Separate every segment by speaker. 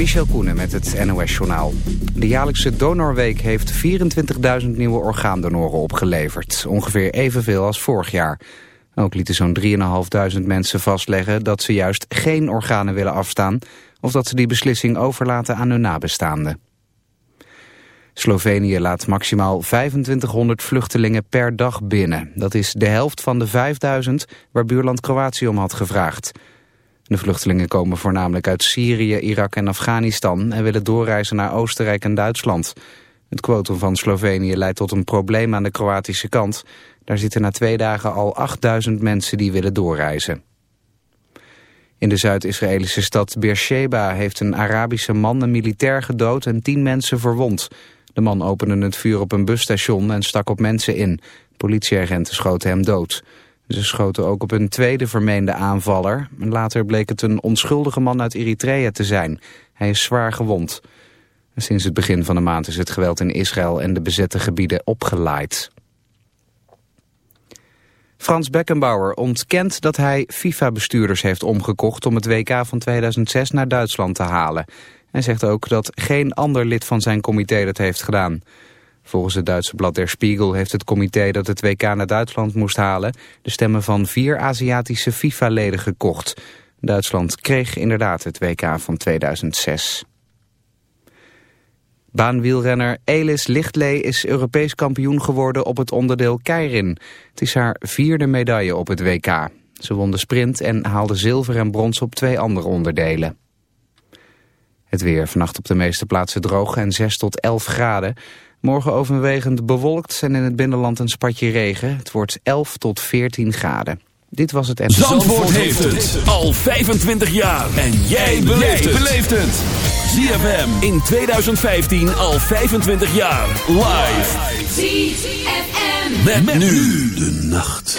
Speaker 1: Michel Koenen met het NOS-journaal. De jaarlijkse donorweek heeft 24.000 nieuwe orgaandonoren opgeleverd. Ongeveer evenveel als vorig jaar. Ook lieten zo'n 3.500 mensen vastleggen dat ze juist geen organen willen afstaan... of dat ze die beslissing overlaten aan hun nabestaanden. Slovenië laat maximaal 2500 vluchtelingen per dag binnen. Dat is de helft van de 5000 waar buurland Kroatië om had gevraagd. De vluchtelingen komen voornamelijk uit Syrië, Irak en Afghanistan... en willen doorreizen naar Oostenrijk en Duitsland. Het quotum van Slovenië leidt tot een probleem aan de Kroatische kant. Daar zitten na twee dagen al 8000 mensen die willen doorreizen. In de Zuid-Israëlische stad Beersheba heeft een Arabische man een militair gedood en tien mensen verwond. De man opende het vuur op een busstation en stak op mensen in. Politieagenten schoten hem dood. Ze schoten ook op een tweede vermeende aanvaller. Later bleek het een onschuldige man uit Eritrea te zijn. Hij is zwaar gewond. Sinds het begin van de maand is het geweld in Israël en de bezette gebieden opgeleid. Frans Beckenbauer ontkent dat hij FIFA-bestuurders heeft omgekocht om het WK van 2006 naar Duitsland te halen. Hij zegt ook dat geen ander lid van zijn comité dat heeft gedaan. Volgens het Duitse blad Der Spiegel heeft het comité dat het WK naar Duitsland moest halen... de stemmen van vier Aziatische FIFA-leden gekocht. Duitsland kreeg inderdaad het WK van 2006. Baanwielrenner Elis Lichtlee is Europees kampioen geworden op het onderdeel Keirin. Het is haar vierde medaille op het WK. Ze won de sprint en haalde zilver en brons op twee andere onderdelen. Het weer vannacht op de meeste plaatsen droog en 6 tot 11 graden. Morgen overwegend bewolkt en in het binnenland een spatje regen. Het wordt 11 tot 14 graden. Dit was het...
Speaker 2: Zandvoort, Zandvoort heeft het al 25 jaar. En jij beleeft het. ZFM in 2015 al 25 jaar. Live.
Speaker 3: ZFM.
Speaker 2: Met, met nu de nacht.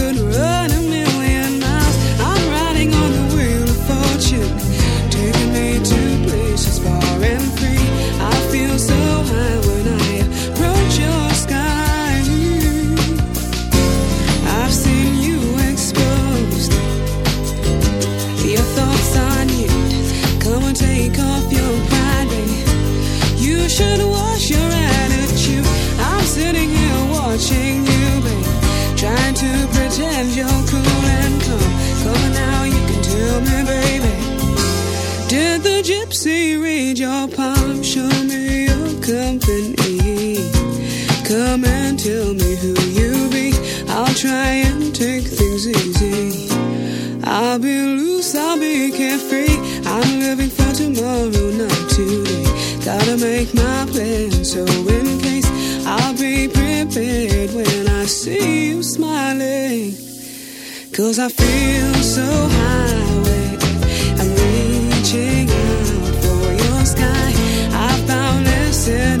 Speaker 4: I've been loose, I've been carefree. I'm living for tomorrow, not today. Gotta make my plans, so in case I'll be prepared when I see you smiling. Cause I feel so high, I'm reaching out for your sky. I found
Speaker 2: lessons.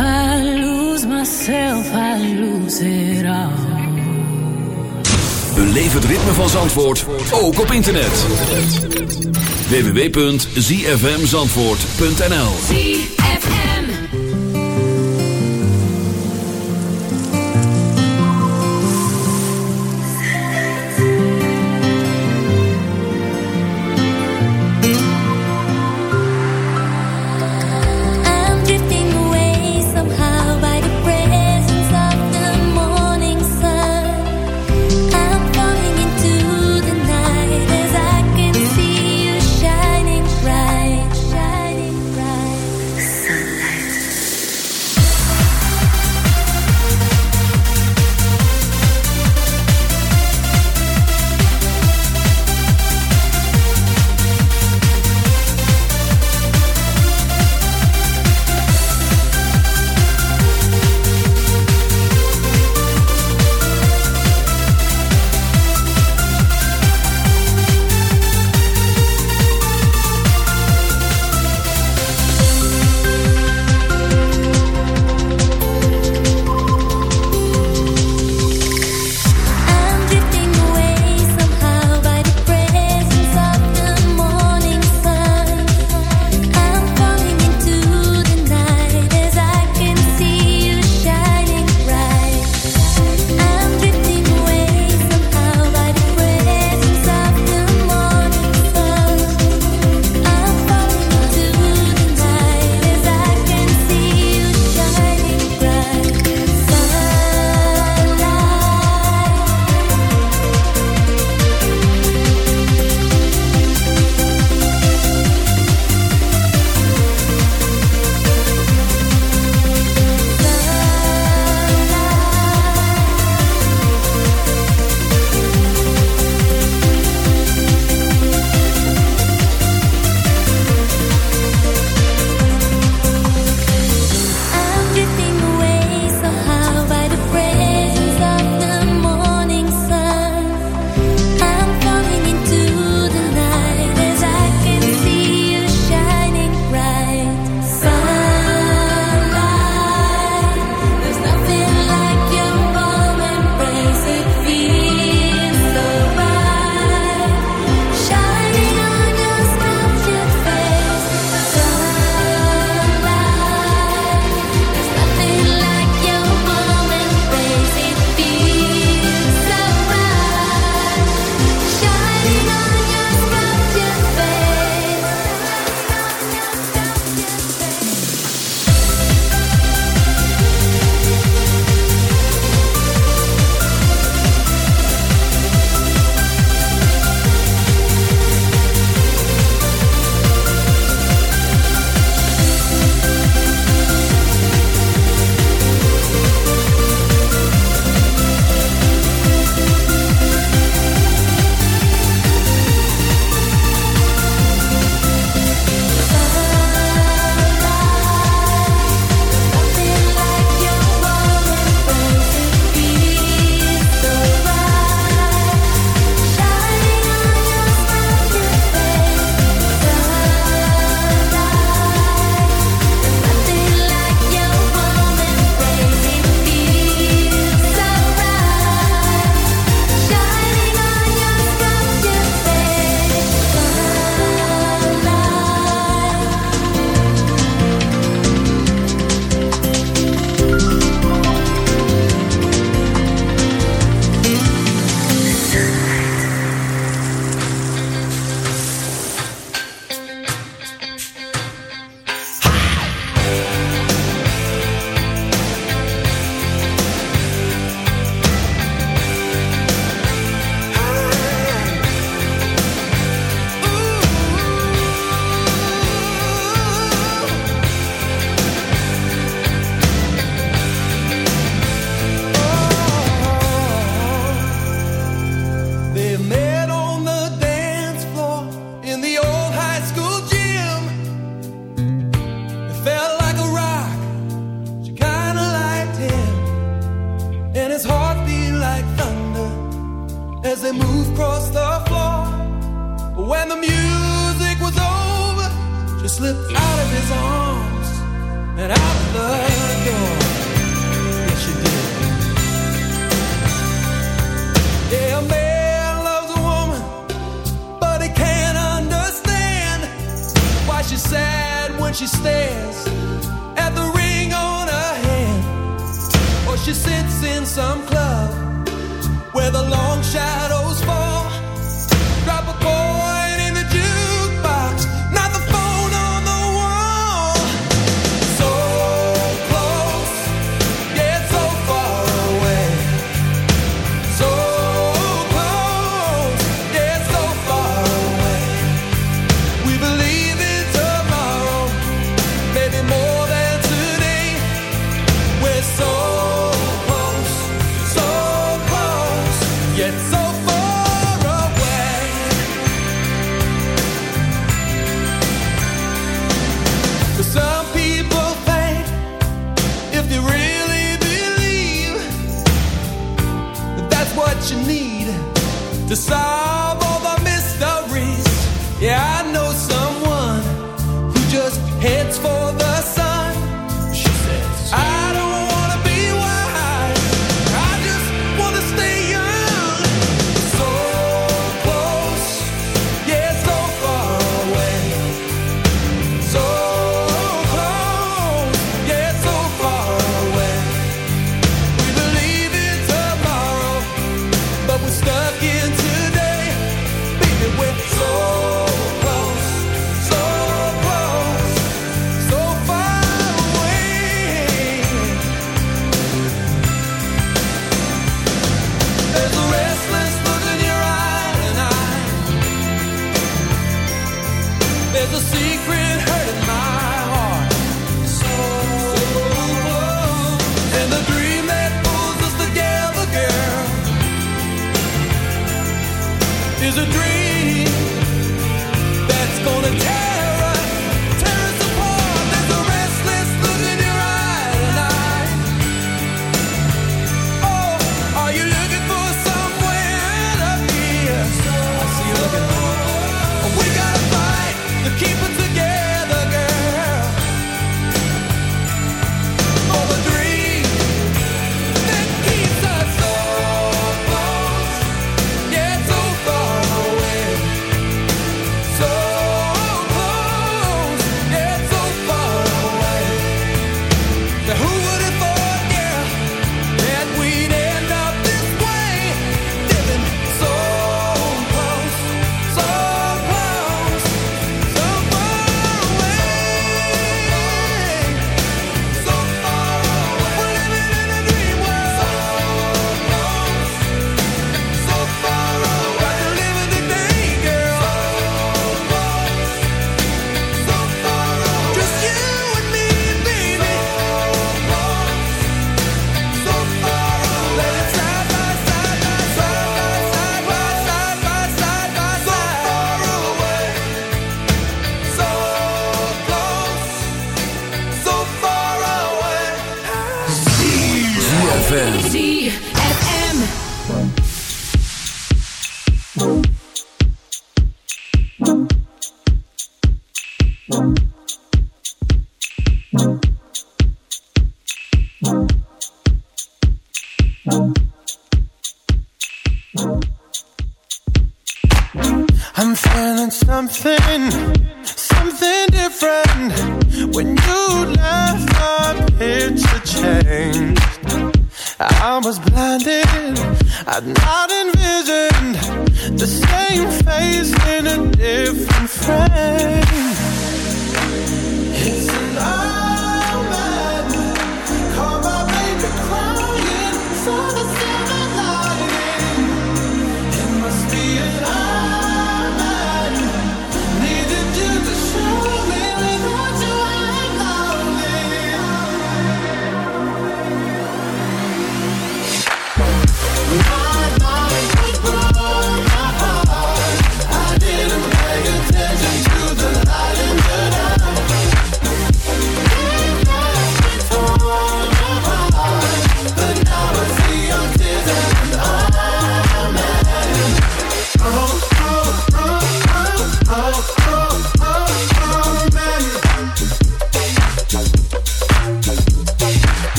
Speaker 5: I
Speaker 6: lose myself, I lose it all.
Speaker 7: Beleef het ritme van Zandvoort, ook op internet. www.zfmzandvoort.nl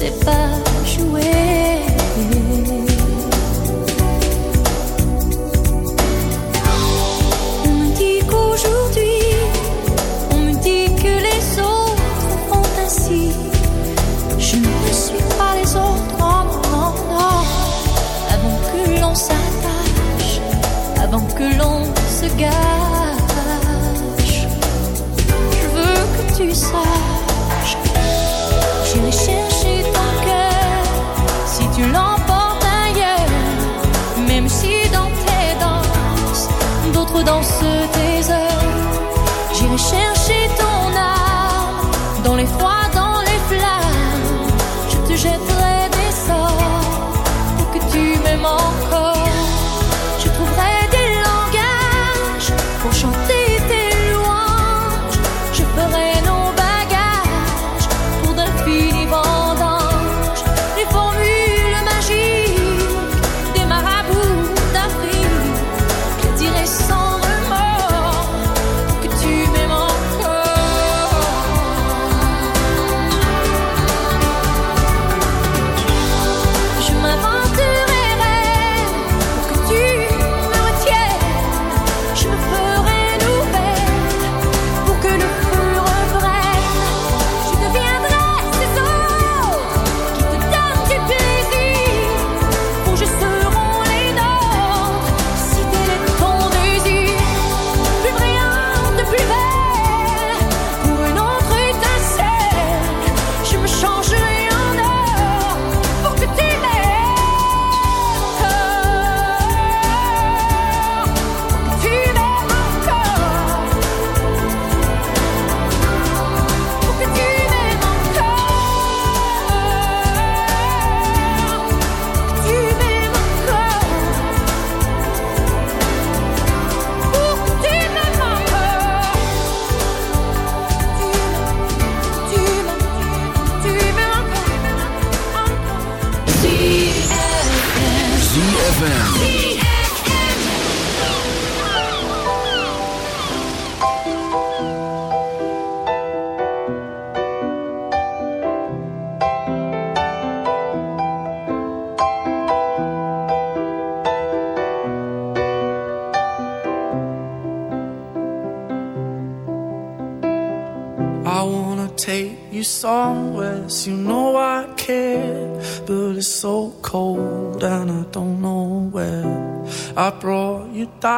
Speaker 7: Sais pas jouer.